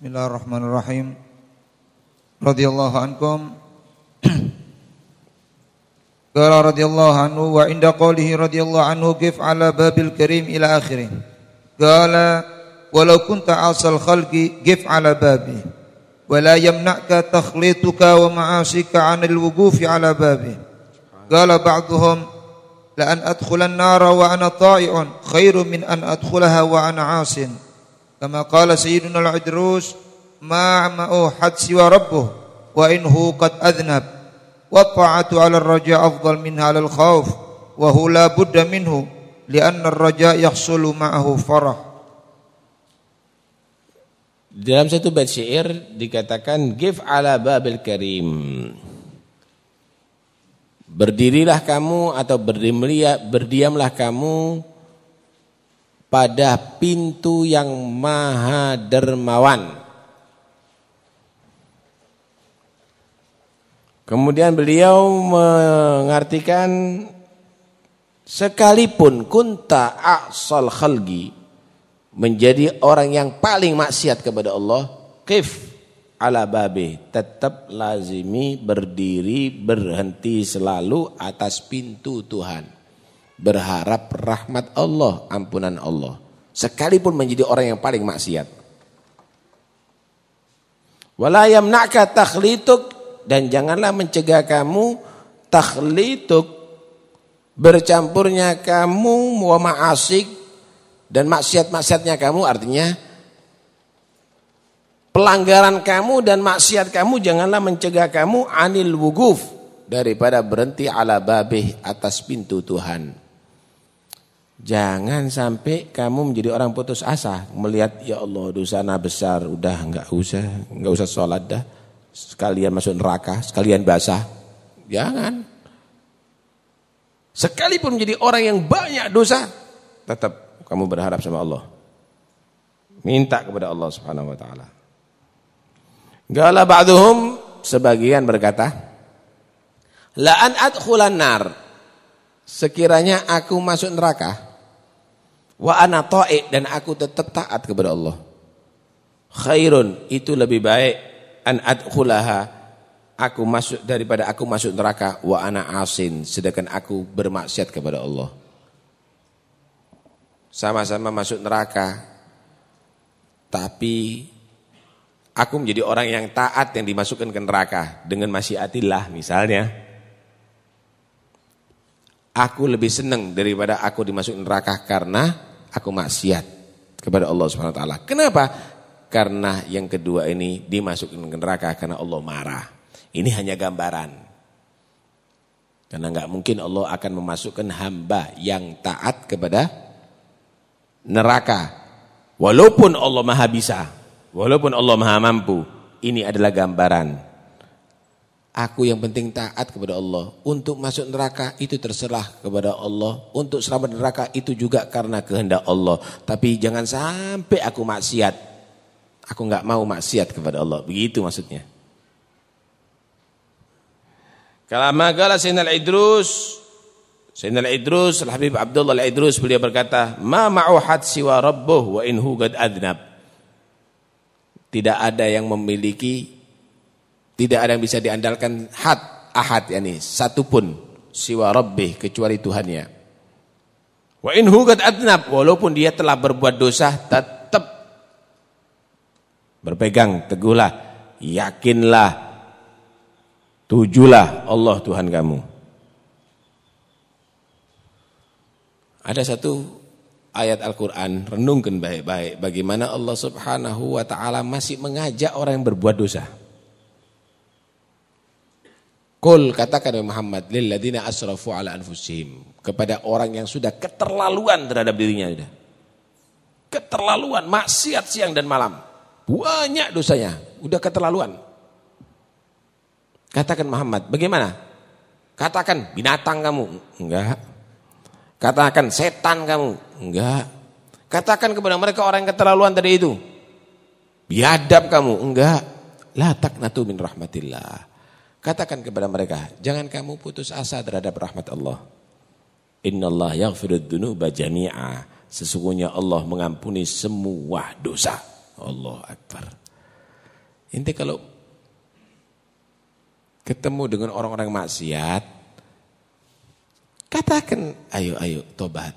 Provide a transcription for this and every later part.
Bismillahirrahmanirrahim. Radhiyallahu ankum. Qala radhiyallahu anhu wa inda qawlihi radhiyallahu anhu kif ala babil karim ila akhirih. Qala walau kunta asal khalqi kif ala babi wa la yamna'ka takhlituka wa ma'asika 'anil wuqufi ala babi. Qala ba'dhum la an adkhula an-nara wa ana ta'i'un khairu min an adkhulaha wa ana 'asin. Kama qala sayyidun al-Idrus ma'ama'u hadsi wa rabbuh wa inhu qad adhnab wa ta'atu 'ala raja afdal minha 'ala al-khawf wa hu la budda minhu li'anna raja yahsulu ma'ahu farah. Dalam satu bait syair dikatakan give ala babil karim. Berdirilah kamu atau berdiamlah kamu pada pintu yang maha dermawan. Kemudian beliau mengartikan sekalipun kunta a'sal khalgi menjadi orang yang paling maksiat kepada Allah, kif ala babe, tetap lazimi berdiri berhenti selalu atas pintu Tuhan. Berharap rahmat Allah, ampunan Allah. Sekalipun menjadi orang yang paling maksiat. Wala yamna'ka takhlituk dan janganlah mencegah kamu takhlituk bercampurnya kamu wa ma'asik dan maksiat-maksiatnya kamu artinya pelanggaran kamu dan maksiat kamu janganlah mencegah kamu anil wuguf daripada berhenti ala babih atas pintu Tuhan. Jangan sampai kamu menjadi orang putus asa melihat ya Allah dosana besar udah enggak usah enggak usah sholat dah sekalian masuk neraka, sekalian basah. Jangan. Sekalipun menjadi orang yang banyak dosa, tetap kamu berharap sama Allah. Minta kepada Allah Subhanahu wa taala. Gala ba'duhum sebagian berkata, "La an adkhulan nar." Sekiranya aku masuk neraka, wa ana ta'i dan aku tetap taat kepada Allah. Khairun itu lebih baik an adkhulaha aku masuk daripada aku masuk neraka. Wa ana asin sedangkan aku bermaksiat kepada Allah. Sama-sama masuk neraka tapi aku menjadi orang yang taat yang dimasukkan ke neraka dengan masyiatillah misalnya. Aku lebih senang daripada aku dimasukkan neraka karena aku maksiat kepada Allah Subhanahu wa taala kenapa karena yang kedua ini dimasukkan ke neraka karena Allah marah. Ini hanya gambaran. Karena nggak mungkin Allah akan memasukkan hamba yang taat kepada neraka. Walaupun Allah maha bisa. Walaupun Allah maha mampu. Ini adalah gambaran. Aku yang penting taat kepada Allah. Untuk masuk neraka itu terserah kepada Allah. Untuk selamat neraka itu juga karena kehendak Allah. Tapi jangan sampai aku maksiat. Aku nggak mau maksiat kepada Allah. Begitu maksudnya. Kalama qala Sayyidina Idrus Sayyidina Idrus Al-Habib Abdullah Al-Idrus beliau berkata, "Ma ma'uhad siwa rabbuh wa in hugad adnab." Tidak ada yang memiliki tidak ada yang bisa diandalkan had ahad yakni satu pun siwa rabbih kecuali Tuhannya. Wa in hugad adnab walaupun dia telah berbuat dosa Berpegang teguhlah, yakinlah, tujulah Allah Tuhan kamu. Ada satu ayat Al-Quran, renungkan baik-baik bagaimana Allah subhanahu wa ta'ala masih mengajak orang yang berbuat dosa. Kul katakan Muhammad lilladina asrafu ala anfusihim kepada orang yang sudah keterlaluan terhadap dirinya sudah. Keterlaluan maksiat siang dan malam. Banyak dosanya, udah keterlaluan. Katakan Muhammad, bagaimana? Katakan binatang kamu, enggak. Katakan setan kamu, enggak. Katakan kepada mereka orang yang keterlaluan tadi itu. Biadab kamu, enggak. La taknatu min rahmatillah. Katakan kepada mereka, jangan kamu putus asa terhadap rahmat Allah. Innallaha yaghfirud dzunuba jami'a. Sesungguhnya Allah mengampuni semua dosa. Allah Akbar. Inti kalau ketemu dengan orang-orang maksiat, katakan, ayo, ayo, tobat.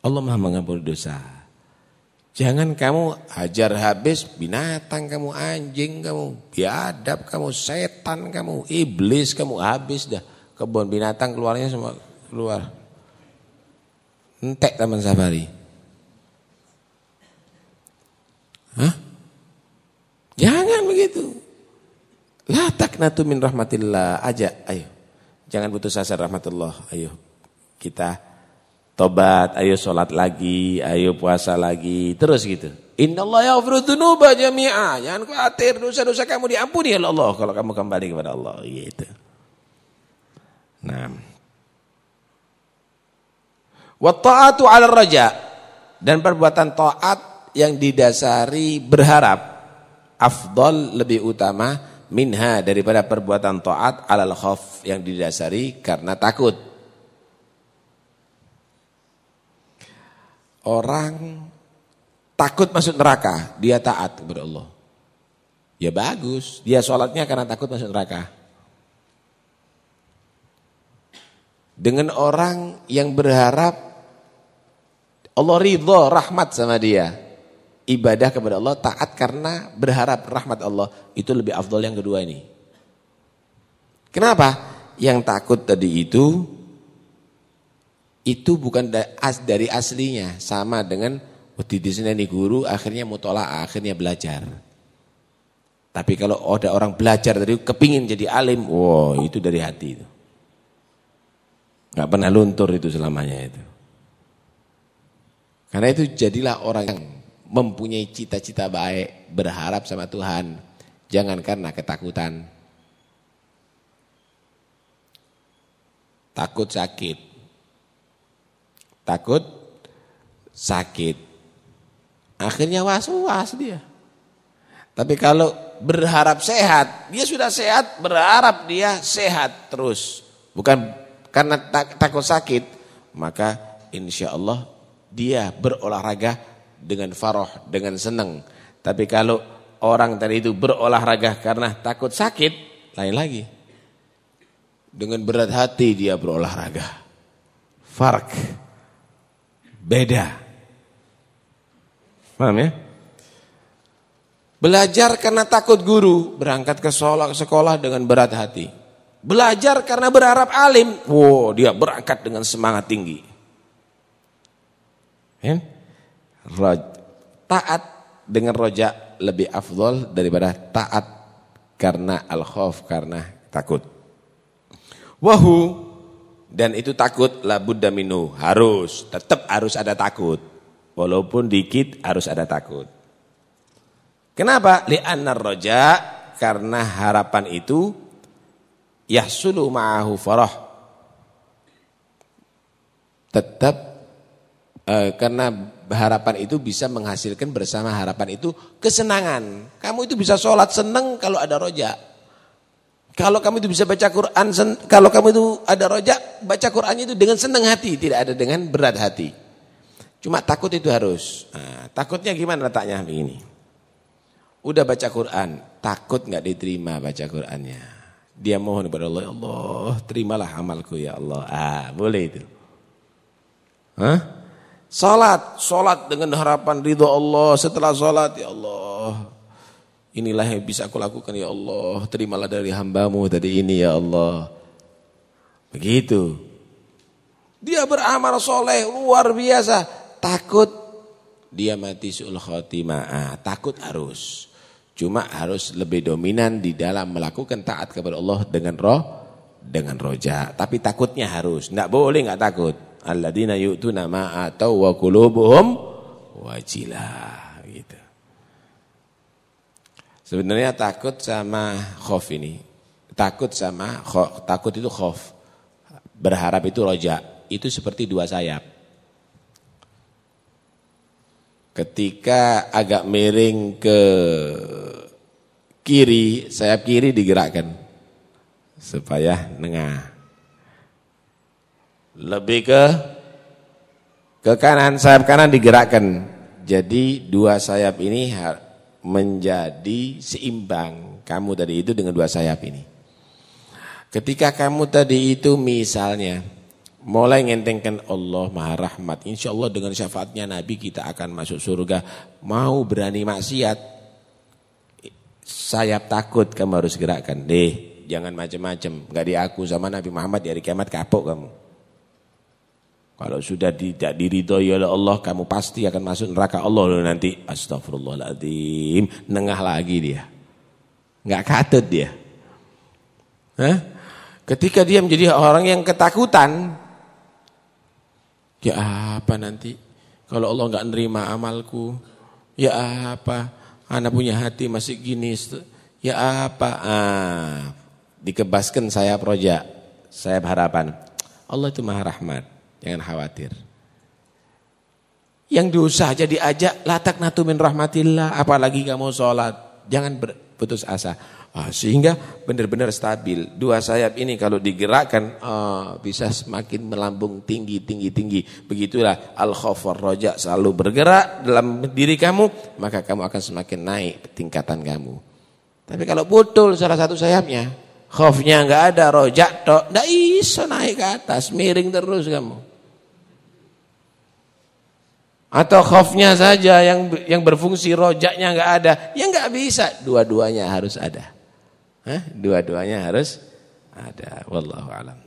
Allah maha mengampuni dosa. Jangan kamu hajar habis binatang kamu, anjing kamu, biadab kamu, setan kamu, iblis kamu, habis dah. Kebun binatang keluarnya semua keluar. Entek taman safari. Hah? Jangan begitu. La taknatu min rahmatillah aja, ayo. Jangan putus asa rahmatullah, ayo. Kita tobat, ayo sholat lagi, ayo puasa lagi, terus gitu. Inna Allah yaghfiru dzunuba jami'a. Jangan khawatir dosa-dosa kamu diampuni oleh Allah kalau kamu kembali kepada Allah, gitu. Nah. Wa ta'atu 'ala raja dan perbuatan taat yang didasari berharap afdol lebih utama minha daripada perbuatan taat alal khauf yang didasari karena takut. Orang takut masuk neraka, dia taat kepada Allah. Ya bagus, dia sholatnya karena takut masuk neraka. Dengan orang yang berharap Allah ridho rahmat sama dia ibadah kepada Allah taat karena berharap rahmat Allah itu lebih afdol yang kedua ini. Kenapa? Yang takut tadi itu itu bukan dari aslinya sama dengan waktu di sini guru akhirnya mutola akhirnya belajar. Tapi kalau ada orang belajar tadi kepingin jadi alim, wow itu dari hati itu. Gak pernah luntur itu selamanya itu. Karena itu jadilah orang yang mempunyai cita-cita baik, berharap sama Tuhan. Jangan karena ketakutan. Takut sakit. Takut sakit. Akhirnya was-was dia. Tapi kalau berharap sehat, dia sudah sehat, berharap dia sehat terus. Bukan karena takut sakit, maka insya Allah dia berolahraga dengan faroh, dengan senang. Tapi kalau orang tadi itu berolahraga karena takut sakit, lain lagi. Dengan berat hati dia berolahraga. Fark. Beda. Paham ya? Belajar karena takut guru, berangkat ke sekolah, dengan berat hati. Belajar karena berharap alim, wow dia berangkat dengan semangat tinggi. Roj, taat dengan roja lebih afdol daripada taat karena al-khauf karena takut. Wahu dan itu takut la buddha minu harus tetap harus ada takut. Walaupun dikit harus ada takut. Kenapa? Li'anna roja karena harapan itu yahsulu ma'ahu farah. Tetap eh, karena harapan itu bisa menghasilkan bersama harapan itu kesenangan. Kamu itu bisa sholat senang kalau ada roja. Kalau kamu itu bisa baca Quran, kalau kamu itu ada roja, baca Qurannya itu dengan senang hati, tidak ada dengan berat hati. Cuma takut itu harus. Nah, takutnya gimana letaknya begini. Udah baca Quran, takut nggak diterima baca Qurannya. Dia mohon kepada Allah, ya Allah, terimalah amalku ya Allah. Ah, boleh itu. Hah? Salat, salat dengan harapan ridho Allah. Setelah salat, ya Allah, inilah yang bisa aku lakukan ya Allah. Terimalah dari hambamu tadi ini ya Allah. Begitu. Dia beramal soleh luar biasa. Takut dia mati sul khotimah. Ah, takut harus. Cuma harus lebih dominan di dalam melakukan taat kepada Allah dengan roh, dengan roja. Tapi takutnya harus. Tidak boleh nggak takut alladzina yu'tuna ma atau wa qulubuhum wajilah gitu. Sebenarnya takut sama khauf ini. Takut sama khauf, takut itu khauf. Berharap itu roja. Itu seperti dua sayap. Ketika agak miring ke kiri, sayap kiri digerakkan supaya nengah lebih ke ke kanan sayap kanan digerakkan jadi dua sayap ini menjadi seimbang kamu tadi itu dengan dua sayap ini. Ketika kamu tadi itu misalnya mulai ngentengkan Allah Maha Rahmat, insya Allah dengan syafaatnya Nabi kita akan masuk surga. Mau berani maksiat, sayap takut kamu harus gerakkan. Deh, jangan macam-macam. Gak diaku sama Nabi Muhammad di hari kiamat kapok kamu. Kalau sudah tidak diridhoi oleh Allah, kamu pasti akan masuk neraka Allah loh nanti. Astagfirullahaladzim. Nengah lagi dia. Nggak katut dia. Hah? Ketika dia menjadi orang yang ketakutan, ya apa nanti? Kalau Allah nggak nerima amalku, ya apa? Anak punya hati masih gini, ya apa? Ah, dikebaskan saya proja, saya harapan. Allah itu maha rahmat. Jangan khawatir. Yang dosa aja diajak latak natumin rahmatillah, apalagi kamu sholat. Jangan putus asa. Ah, sehingga benar-benar stabil. Dua sayap ini kalau digerakkan oh, bisa semakin melambung tinggi, tinggi, tinggi. Begitulah al-khawfar roja selalu bergerak dalam diri kamu, maka kamu akan semakin naik tingkatan kamu. Tapi kalau putul salah satu sayapnya, khawfnya enggak ada, rojak tok, enggak bisa naik ke atas, miring terus kamu. Atau khofnya saja yang yang berfungsi rojaknya nggak ada. Ya nggak bisa. Dua-duanya harus ada. Dua-duanya harus ada. Wallahu alam.